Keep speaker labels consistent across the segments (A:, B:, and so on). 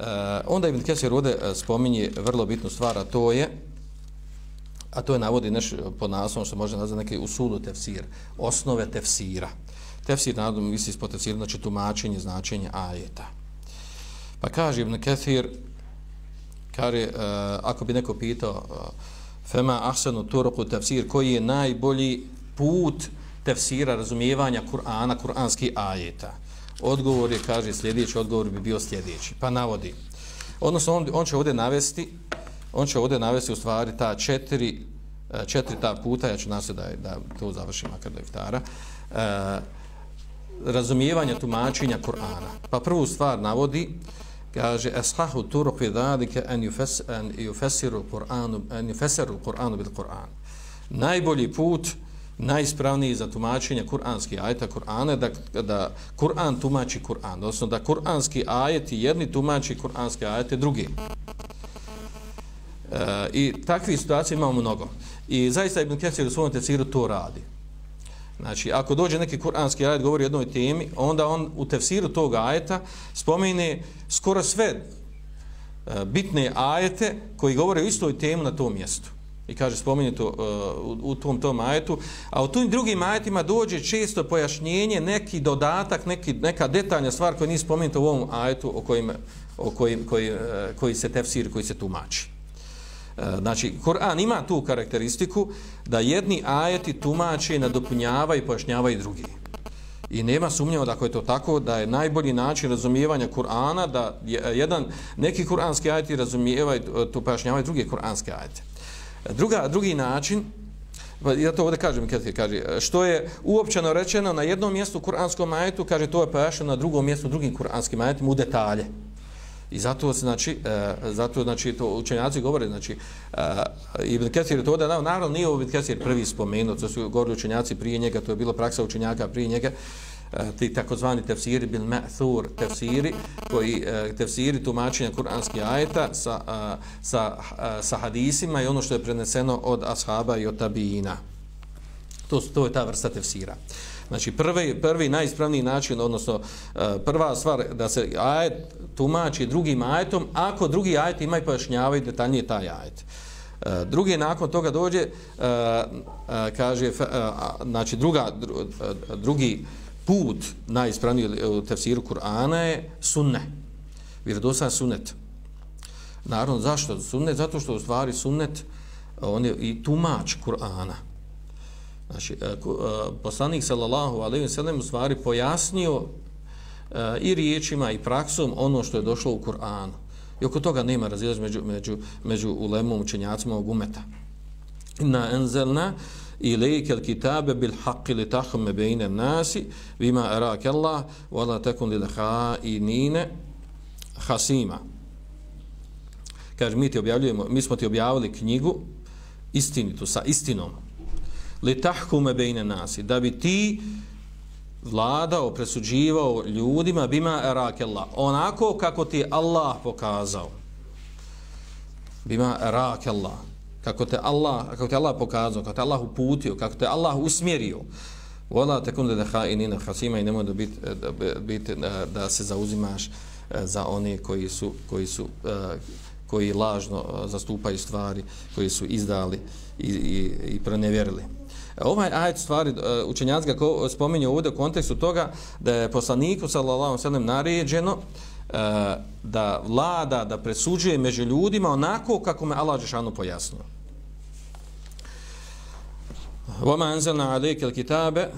A: Eh, onda Ibn Kesir ovdje eh, spominje vrlo bitnu stvar, a to je a to je navodi neš eh, po naslovom što može nazvati neki usulu tefsir, osnove tefsira. Tefsir naravno misli ispod tefsira, znači tumačenje, značenje ajeta. Pa kaže Ibn Kesir, kaže, uh, ako bi neko pitao uh, fema ahsanu turuku tefsir, koji je najbolji put tefsira, razumijevanja Kur'ana, kur'anski ajeta. Odgovor je, kaže, sljedeći odgovor bi bio sljedeći. Pa navodi. Odnosno, on, on će ovdje navesti, on će ovdje navesti u stvari ta četiri, e, četiri ta puta, ja ću nasljed da, da to završim makar do iftara, e, razumijevanje tumačenja Kur'ana. Pa prvu stvar navodi, kaže, eshahu turuk vidalike en yufesiru Kur'anu, en yufesiru Kur'anu bil Kur'an. Najbolji put, najispravniji za tumačenje kuranski ajeta Kur'ana da, da Kur'an tumači Kur'an, odnosno da kuranski ajeti jedni tumači kuranske ajete drugi. E, I takvih situacija imamo mnogo. I zaista Ibn Kesir u svom tefsiru to radi. Znači, ako dođe neki kuranski ajet govori o jednoj temi, onda on u tefsiru tog ajeta spomene skoro sve e, bitne ajete koji govore o istoj temi na tom mjestu i kaže spominje to uh, u, u tom tom ajetu, a u tim drugim ajetima dođe često pojašnjenje, neki dodatak, neki, neka detaljna stvar koja nije spomenuta u ovom ajetu o kojim, o kojim, koji, uh, koji se tefsir, koji se tumači. E, znači, Koran ima tu karakteristiku da jedni ajeti tumače, nadopunjavaju i pojašnjavaju i drugi. I nema sumnjava da ako je to tako, da je najbolji način razumijevanja Kur'ana, da jedan, neki kuranski ajeti razumijevaju, to pojašnjavaju drugi kuranski ajeti. Druga, drugi način, pa ja to ovdje kažem, kaže, što je uopćeno rečeno na jednom mjestu kuranskom ajetu, kaže, to je pojašeno na drugom mjestu drugim kuranskim ajetima u detalje. I zato znači, e, zato znači to učenjaci govore, znači e, Ibn Kathir to da naravno nije Ibn Kathir prvi spomenuo, to su govorili učenjaci prije njega, to je bila praksa učenjaka prije njega, Eh, ti takozvani tefsiri bil ma'thur tefsiri koji eh, tefsiri tumačenja kuranskih ajeta sa, eh, sa, sa hadisima i ono što je preneseno od ashaba i od tabijina. To, to je ta vrsta tefsira. Znači prvi, prvi najispravniji način, odnosno prva stvar da se ajet tumači drugim ajetom, ako drugi ajet ima i pojašnjavaju detaljnije taj ajet. Drugi nakon toga dođe, kaže, znači druga, drugi put najispravniji u tefsiru Kur'ana je sunne. Vjerodostan sunnet. Naravno, zašto? Sunnet, zato što u stvari sunnet on je i tumač Kur'ana. Znači, e, e, poslanik sallallahu alaihi wa sallam u stvari pojasnio e, i riječima i praksom ono što je došlo u Kur'anu. I oko toga nema razilaz među, među, među ulemom učenjacima ovog umeta. Na enzelna, ilike al kitabe bil haqqi li tahme bejne nasi vima arake Allah wala takun lil hainine hasima. Kaže mi ti objavljujemo mi smo ti objavili knjigu istinitu sa istinom. Li tahkume bejne nasi da bi ti vladao, presuđivao ljudima bima araka Allah onako kako ti Allah pokazao. Bima araka Allah kako te Allah, kako te Allah pokazao, kako te Allah uputio, kako te Allah usmjerio. Vola te kunde da ha i nina hasima i nemoj da, bit, e, da, bit, e, da se zauzimaš e, za one koji su, koji su koji lažno zastupaju stvari, koji su izdali i, i, i pronevjerili. Ovaj ajet stvari, učenjac ga spominje ovdje u kontekstu toga da je poslaniku sallallahu sallam naređeno da vlada, da presuđuje među ljudima onako kako me Allah Žešanu pojasnio. وَمَا أَنْزَلْنَا عَلَيْكَ الْكِتَابَ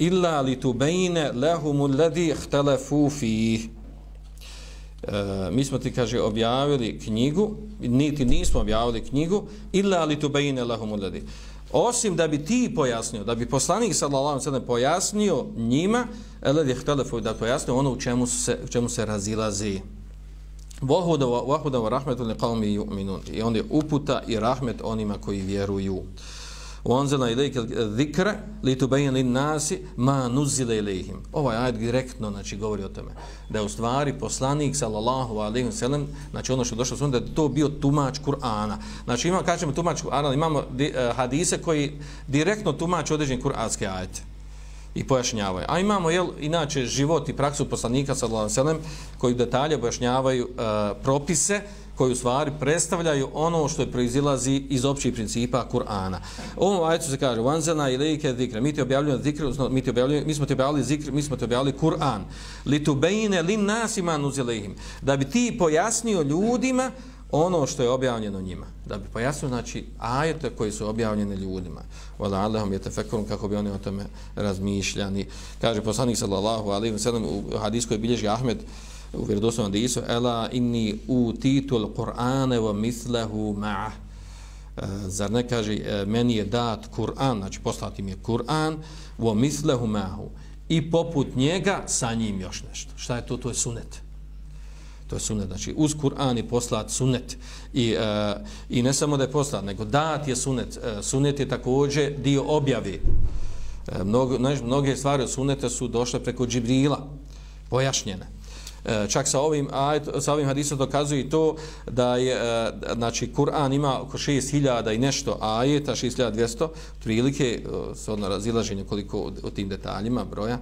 A: إِلَّا لِتُبَيْنَ لَهُمُ الَّذِي اخْتَلَفُوا فِيهِ E, mi smo ti, kaže, objavili knjigu, niti nismo objavili knjigu, illa li tu bejine lahum uladi. Osim da bi ti pojasnio, da bi poslanik sallallahu sallam pojasnio njima, elad je htelefu da pojasnio ono u čemu se, u čemu se razilazi. Vahuda wa rahmetun li qavmi yu'minun. I on je uputa i rahmet onima koji vjeruju. Wanzala ilayka dhikra litubayyin lin-nasi ma nuzila. Ovaj ajet direktno znači govori o tome da je u stvari poslanik sallallahu alejhi ve sellem, znači ono što došlo sunnet da to bio tumač Kur'ana. Znači ima kažemo tumač Kur'ana, imamo di, uh, hadise koji direktno tumače određene kuranski ajet. i pojašnjavaju. A imamo jel, inače život i praksu poslanika sallallahu alejhi ve sellem koji detalje pojašnjavaju uh, propise koji u stvari predstavljaju ono što je proizilazi iz općih principa Kur'ana. U ovom ajetu se kaže vanzana lejke zikre. Mi ti objavljujemo zikr, mi ti objavljujemo, mi smo ti objavili zikr, mi smo ti objavili Kur'an. Li tubejne lin nas ima nuzilehim. Da bi ti pojasnio ljudima ono što je objavljeno njima. Da bi pojasnio, znači, ajete koji su objavljene ljudima. Vala Allahom je tefekurom kako bi oni o tome razmišljani. Kaže poslanik sallallahu alaihi wa sallam u hadijskoj bilježi Ahmed u vjerodostojnom hadisu ela inni utitul Qur'ane wa mislahu ma'a. E, zar ne kaže, e, meni je dat Kur'an, znači poslati mi je Kur'an, wa mislahu ma'hu. I poput njega sa njim još nešto. Šta je to? To je sunet. To je sunnet Znači, uz Kur'an je poslat sunnet I, uh, I ne samo da je poslat, nego dat je sunnet Uh, e, sunnet je također dio objave. Uh, mnogo, znači, mnoge stvari od suneta su došle preko Džibrila, pojašnjene. E, čak sa ovim, ajet, sa ovim hadisom dokazuje i to da je, e, znači, Kur'an ima oko 6000 i nešto ajeta, 6200, prilike, e, s odno razilaženje koliko o tim detaljima, broja,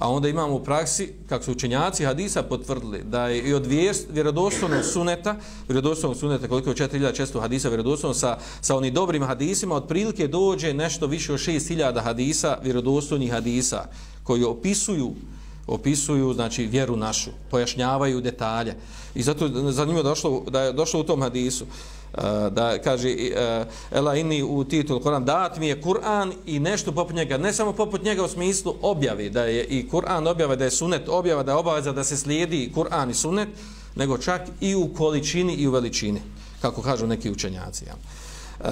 A: A onda imamo u praksi, kako su učenjaci hadisa potvrdili, da je i od vjerodostojnog suneta, vjerodostojnog suneta, koliko je 4600 hadisa vjerodostojno sa, sa onim dobrim hadisima, otprilike dođe nešto više od 6000 hadisa, vjerodostojnih hadisa, koji opisuju opisuju znači vjeru našu, pojašnjavaju detalje. I zato zanimljivo došlo da je došlo u tom hadisu e, da kaže e, ela inni u titul Kur'an dat mi je Kur'an i nešto poput njega ne samo poput njega u smislu objavi da je i Kur'an objava da je sunnet objava da je obaveza da se slijedi Kur'an i sunnet nego čak i u količini i u veličini kako kažu neki učenjaci ja. E,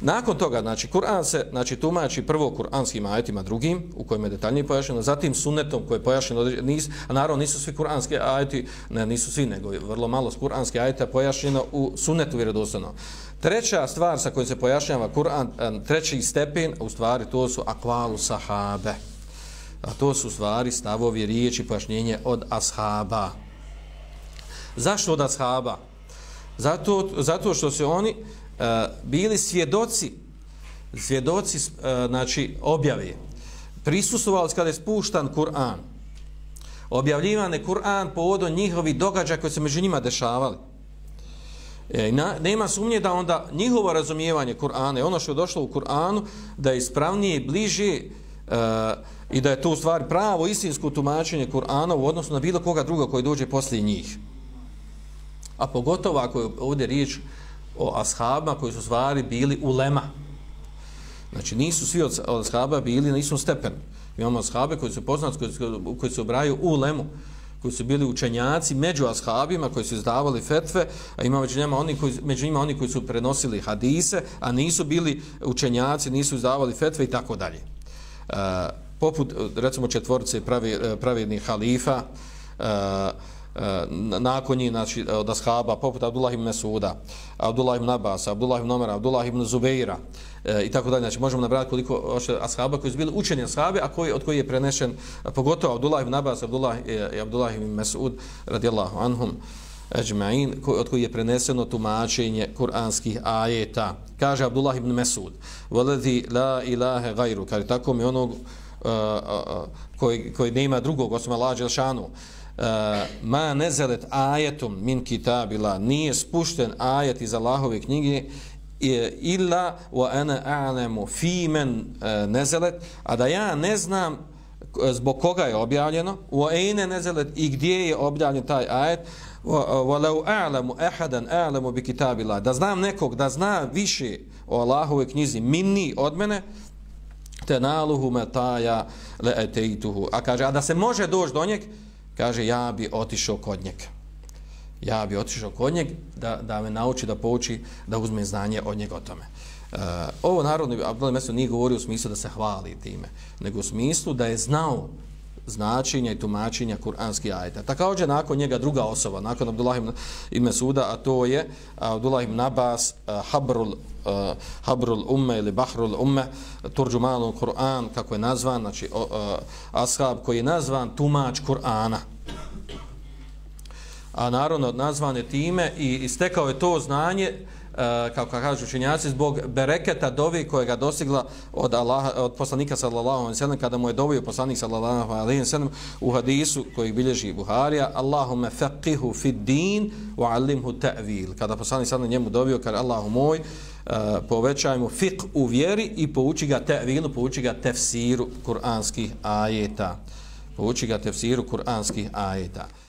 A: nakon toga, znači, Kur'an se znači, tumači prvo kur'anskim ajetima drugim, u kojima je detaljnije pojašnjeno, zatim sunnetom koje je pojašnjeno, nis, a naravno nisu svi kur'anski ajeti, ne, nisu svi, nego vrlo malo kur'anski kur'anske ajeta pojašnjeno u sunnetu vjerodostano. Treća stvar sa kojom se pojašnjava Kur'an, e, treći stepen, u stvari to su akvalu sahabe. A to su stvari stavovi, riječi, pojašnjenje od ashaba. Zašto od ashaba? Zato, zato što se oni, E, bili svjedoci svjedoci e, znači objave. Prisustvovali kada je spuštan Kur'an. Objavljivan je Kur'an povodom njihovih događaja koji se među njima dešavali. E, na, nema sumnje da onda njihovo razumijevanje Kur'ana ono što je došlo u Kur'anu da je ispravnije i bliže e, i da je to u stvari pravo istinsko tumačenje Kur'ana u odnosu na bilo koga druga koji dođe poslije njih. A pogotovo ako je ovdje riječ o ashabima koji su stvari bili ulema. Znači nisu svi od, od ashaba bili na istom stepenu. Imamo ashabe koji su poznati, koji su, koji su obraju u lemu, koji su bili učenjaci među ashabima koji su izdavali fetve, a ima među njima oni koji, među njima oni koji su prenosili hadise, a nisu bili učenjaci, nisu izdavali fetve i tako dalje. E, poput, recimo, četvorice pravi, pravidnih halifa, uh, Eh, nakon njih znači, eh, od ashaba poput Abdullah ibn Mesuda, Abdullah ibn Abbas, Abdullah ibn Omer, Abdullah ibn Zubeira eh, i tako dalje. Znači možemo nabrati koliko ashaba koji su bili učeni ashabi, a koji, od koji je prenešen pogotovo Abdullah ibn Abbas, Abdullah, i Abdullah ibn Mesud radijallahu anhum ajma'in od koji je preneseno tumačenje kuranskih ajeta. Kaže Abdullah ibn Mesud, Veledi la ilahe gajru, kaže tako mi onog uh, uh, koji, koji nema drugog osim Allah Đelšanu. Uh, Eh, ma nezelet ajetom min kitabila nije spušten ajet iz Allahove knjige illa wa ana a'lamu fi men eh, nezelet a da ja ne znam eh, zbog koga je objavljeno wa ayna nezelet i gdje je objavljen taj ajet wa law a'lamu ahadan a'lamu bi kitabillah. Da znam nekog da zna više o Allahove knjizi minni od mene te naluhu mataja la a kaže a da se može doći do njeg kaže ja bi otišao kod njega. Ja bi otišao kod njega da, da me nauči, da pouči, da uzme znanje od njega o tome. E, ovo narodni Abdullah Mesud nije govorio u smislu da se hvali time, nego u smislu da je znao značenja i tumačenja kuranskih ajeta. Također nakon njega druga osoba, nakon Abdullah ibn Suda, a to je Abdullah ibn Abbas, Habrul, Habrul Umme ili Bahrul Umme, Turđumalun Kur'an, kako je nazvan, znači ashab koji je nazvan tumač Kur'ana. A naravno nazvan je time i istekao je to znanje Eh, kao kažu učenjaci, zbog bereketa dovi koje ga dosigla od, Allaha, od poslanika sallallahu alaihi sallam, kada mu je dovio poslanik sallallahu alaihi sallam u hadisu koji bilježi Buharija, Allahume faqihu fid din wa alimhu ta'vil. Kada poslanik sallallahu njemu dovio, kada Allahu moj, uh, povećaj mu fiqh u vjeri i pouči ga tevilu, pouči ga tefsiru kuranskih ajeta. Pouči ga tefsiru kuranskih ajeta.